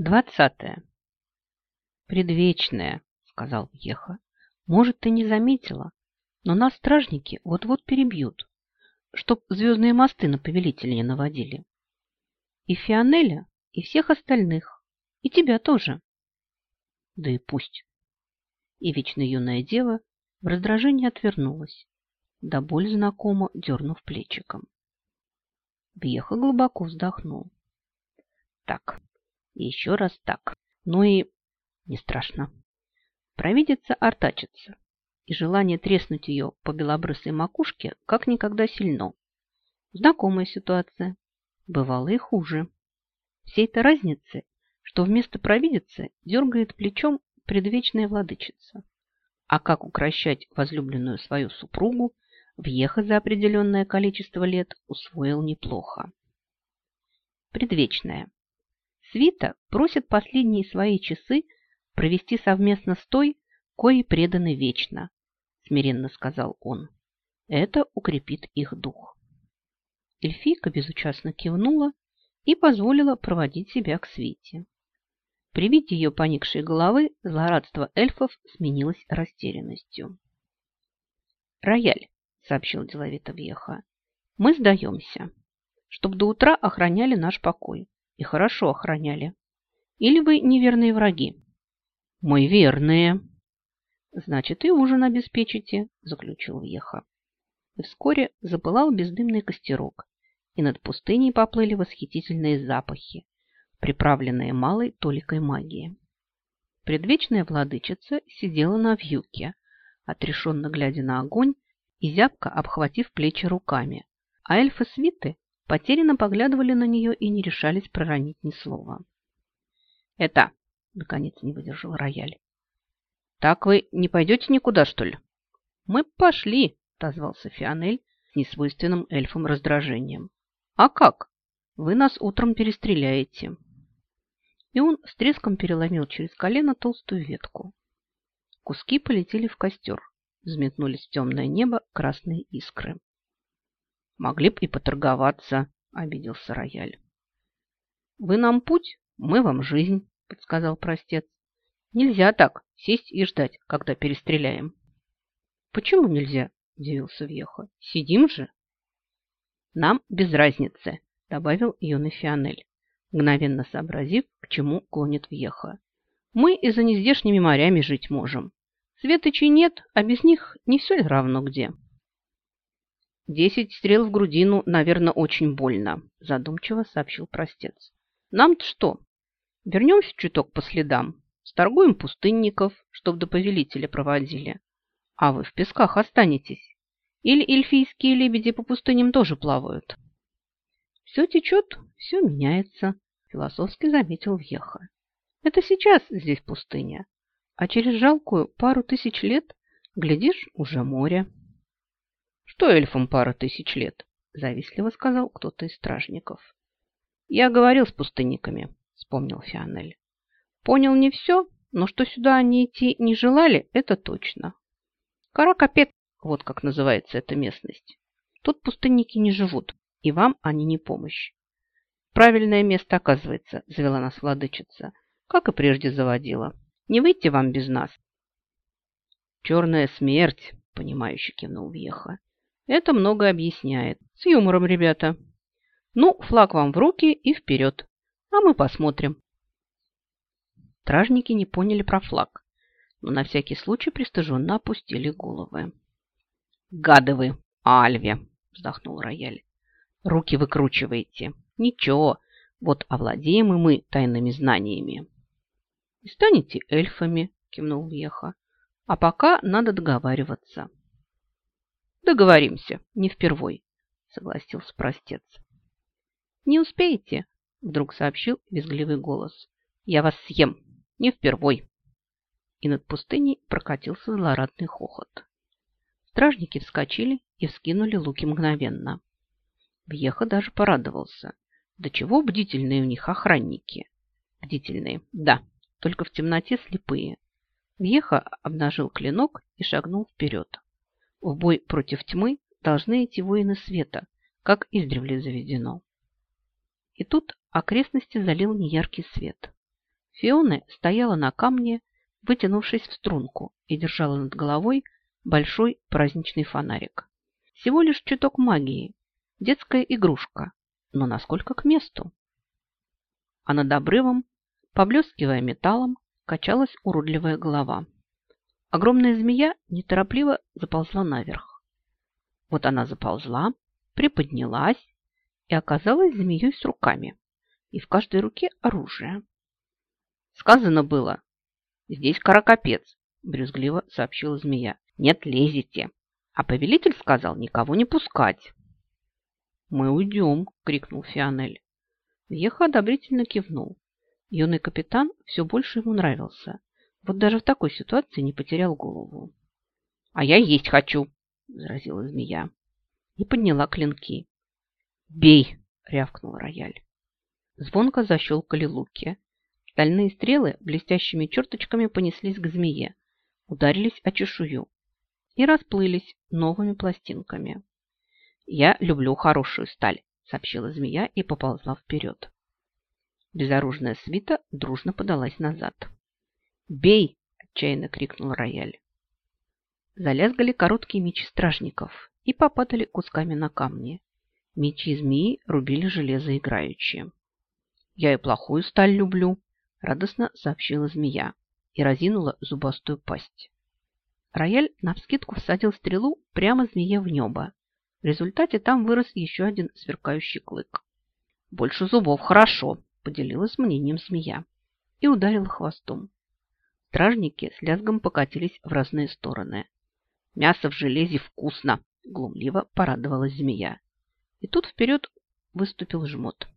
Двадцатое. «Предвечная», — сказал Еха. «Может, ты не заметила, но нас стражники вот-вот перебьют, чтоб звездные мосты на повелителя не наводили. И Фионеля, и всех остальных, и тебя тоже». «Да и пусть». И вечно юная дева в раздражении отвернулась, да боль знакомо дернув плечиком. Бьеха глубоко вздохнул. Так, и еще раз так. Ну и не страшно. Провидица артачится, и желание треснуть ее по белобрысой макушке как никогда сильно. Знакомая ситуация. Бывало и хуже. Всей этой разницы, что вместо провидицы дергает плечом предвечная владычица. А как укращать возлюбленную свою супругу, въехать за определенное количество лет усвоил неплохо. Предвечная. Свита просит последние свои часы провести совместно с той, коей преданы вечно, смиренно сказал он. Это укрепит их дух. Эльфийка безучастно кивнула и позволила проводить себя к Свите. При виде ее поникшей головы злорадство эльфов сменилось растерянностью. «Рояль», — сообщил деловито Вьеха, — «мы сдаемся, чтоб до утра охраняли наш покой и хорошо охраняли. Или вы неверные враги? Мы верные. Значит, и ужин обеспечите, заключил Вьеха. И вскоре запылал бездымный костерок, и над пустыней поплыли восхитительные запахи, приправленные малой толикой магии. Предвечная владычица сидела на вьюке, отрешенно глядя на огонь и зябко обхватив плечи руками, а эльфы свиты потерянно поглядывали на нее и не решались проронить ни слова. «Это...» — наконец не выдержал рояль. «Так вы не пойдете никуда, что ли?» «Мы пошли», — отозвался Фионель с несвойственным эльфом раздражением. «А как? Вы нас утром перестреляете». И он с треском переломил через колено толстую ветку. Куски полетели в костер, взметнулись в темное небо красные искры. Могли бы и поторговаться, обиделся рояль. Вы нам путь, мы вам жизнь, подсказал простец. Нельзя так сесть и ждать, когда перестреляем. Почему нельзя? Удивился Вьеха. Сидим же. Нам без разницы, добавил юный Фионель, мгновенно сообразив, к чему клонит Вьеха. Мы и за нездешними морями жить можем. Светочей нет, а без них не все равно где. «Десять стрел в грудину, наверное, очень больно», – задумчиво сообщил простец. «Нам-то что? Вернемся чуток по следам, сторгуем пустынников, чтоб до повелителя проводили. А вы в песках останетесь. Или эльфийские лебеди по пустыням тоже плавают?» «Все течет, все меняется», – философски заметил Вьеха. «Это сейчас здесь пустыня, а через жалкую пару тысяч лет, глядишь, уже море». Что эльфам пара тысяч лет? Завистливо сказал кто-то из стражников. Я говорил с пустынниками, вспомнил Фионель. Понял не все, но что сюда они идти не желали, это точно. Каракапет, вот как называется эта местность. Тут пустынники не живут, и вам они не помощь. Правильное место, оказывается, завела нас владычица, как и прежде заводила. Не выйти вам без нас. Черная смерть, понимающе кивнул Вьеха. Это много объясняет. С юмором, ребята. Ну, флаг вам в руки и вперед. А мы посмотрим. Стражники не поняли про флаг, но на всякий случай пристыженно опустили головы. «Гады вы, Альве!» – вздохнул рояль. «Руки выкручиваете. Ничего, вот овладеем и мы тайными знаниями». «И станете эльфами», – кивнул Веха. «А пока надо договариваться». Договоримся, не впервой, согласился простец. Не успеете, вдруг сообщил визгливый голос. Я вас съем, не впервой. И над пустыней прокатился злорадный хохот. Стражники вскочили и вскинули луки мгновенно. Вьеха даже порадовался. До чего бдительные у них охранники. Бдительные, да, только в темноте слепые. Вьеха обнажил клинок и шагнул вперед. В бой против тьмы должны идти воины света, как издревле заведено. И тут окрестности залил неяркий свет. Фиона стояла на камне, вытянувшись в струнку, и держала над головой большой праздничный фонарик. Всего лишь чуток магии, детская игрушка, но насколько к месту. А над обрывом, поблескивая металлом, качалась уродливая голова. Огромная змея неторопливо заползла наверх. Вот она заползла, приподнялась и оказалась змеей с руками, и в каждой руке оружие. Сказано было, здесь каракопец, брюзгливо сообщила змея. Нет, лезете. А повелитель сказал никого не пускать. Мы уйдем, крикнул Фионель. Вьеха одобрительно кивнул. Юный капитан все больше ему нравился. Вот даже в такой ситуации не потерял голову. «А я есть хочу!» – заразила змея. И подняла клинки. «Бей!» – рявкнул рояль. Звонко защелкали луки. Стальные стрелы блестящими черточками понеслись к змее, ударились о чешую и расплылись новыми пластинками. «Я люблю хорошую сталь», – сообщила змея и поползла вперед. Безоружная свита дружно подалась назад. «Бей!» – отчаянно крикнул рояль. Залязгали короткие мечи стражников и попадали кусками на камни. Мечи змеи рубили железо играючи. «Я и плохую сталь люблю», – радостно сообщила змея и разинула зубастую пасть. Рояль навскидку всадил стрелу прямо змее в небо. В результате там вырос еще один сверкающий клык. «Больше зубов хорошо», – поделилась мнением змея и ударила хвостом. Стражники с лязгом покатились в разные стороны. «Мясо в железе вкусно!» – глумливо порадовалась змея. И тут вперед выступил жмот.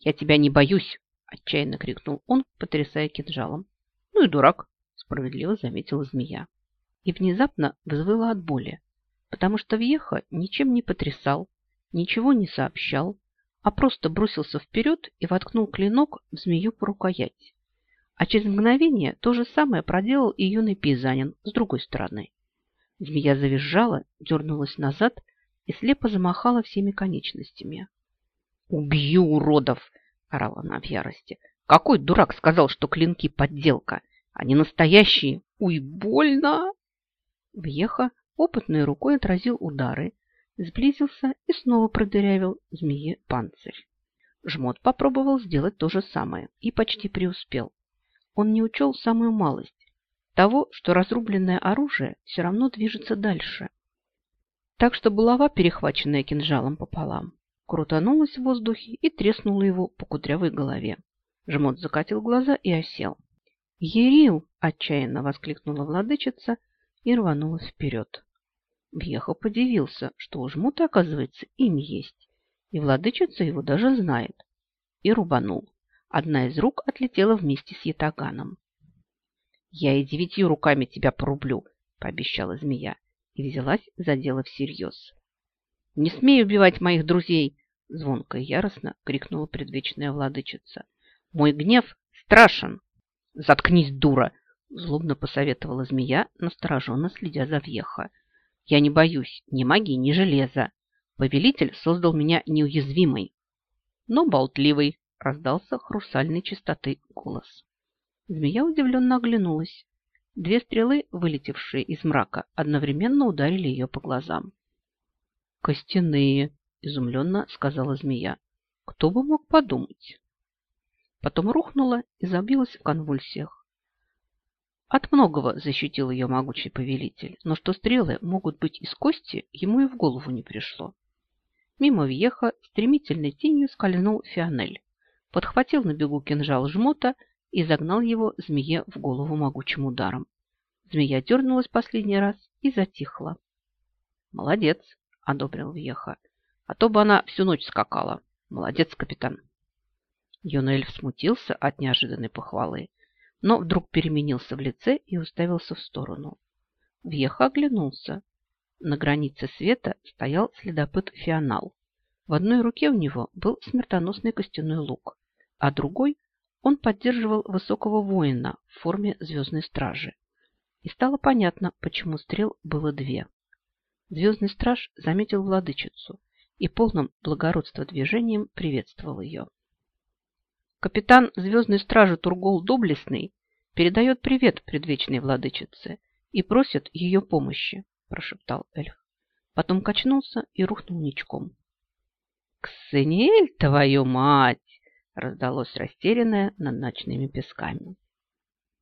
«Я тебя не боюсь!» – отчаянно крикнул он, потрясая кинжалом. «Ну и дурак!» – справедливо заметила змея. И внезапно взвыла от боли, потому что Вьеха ничем не потрясал, ничего не сообщал, а просто бросился вперед и воткнул клинок в змею по рукоять. А через мгновение то же самое проделал и юный пейзанин с другой стороны. Змея завизжала, дернулась назад и слепо замахала всеми конечностями. «Убью уродов!» – орала она в ярости. «Какой дурак сказал, что клинки – подделка, не настоящие? Уй, больно!» Вьеха опытной рукой отразил удары, сблизился и снова продырявил змее панцирь. Жмот попробовал сделать то же самое и почти преуспел. Он не учел самую малость – того, что разрубленное оружие все равно движется дальше – так что булава, перехваченная кинжалом пополам, крутанулась в воздухе и треснула его по кудрявой голове. Жмот закатил глаза и осел. «Ерил!» – отчаянно воскликнула владычица и рванулась вперед. Вьеха подивился, что у жмута, оказывается, им есть, и владычица его даже знает, и рубанул. Одна из рук отлетела вместе с ятаганом. «Я и девятью руками тебя порублю», – пообещала змея и взялась за дело всерьез. «Не смей убивать моих друзей!» – звонко и яростно крикнула предвечная владычица. «Мой гнев страшен!» «Заткнись, дура!» – злобно посоветовала змея, настороженно следя за въеха. «Я не боюсь ни магии, ни железа. Повелитель создал меня неуязвимой, но болтливой!» – раздался хрусальной чистоты голос. Змея удивленно оглянулась. Две стрелы, вылетевшие из мрака, одновременно ударили ее по глазам. «Костяные!» – изумленно сказала змея. «Кто бы мог подумать?» Потом рухнула и забилась в конвульсиях. От многого защитил ее могучий повелитель, но что стрелы могут быть из кости, ему и в голову не пришло. Мимо въеха стремительной тенью скользнул Фионель, подхватил на бегу кинжал жмота и загнал его змее в голову могучим ударом. Змея дернулась последний раз и затихла. «Молодец!» – одобрил Вьеха. «А то бы она всю ночь скакала. Молодец, капитан!» Юноэльф смутился от неожиданной похвалы, но вдруг переменился в лице и уставился в сторону. Вьеха оглянулся. На границе света стоял следопыт Фионал. В одной руке у него был смертоносный костяной лук, а другой он поддерживал высокого воина в форме звездной стражи. И стало понятно, почему стрел было две. Звездный страж заметил владычицу и полным благородства движением приветствовал ее. Капитан Звездной Стражи Тургол Доблестный передает привет предвечной владычице и просит ее помощи, прошептал эльф. Потом качнулся и рухнул ничком. «Ксениэль, твою мать!» Раздалось растерянное над ночными песками.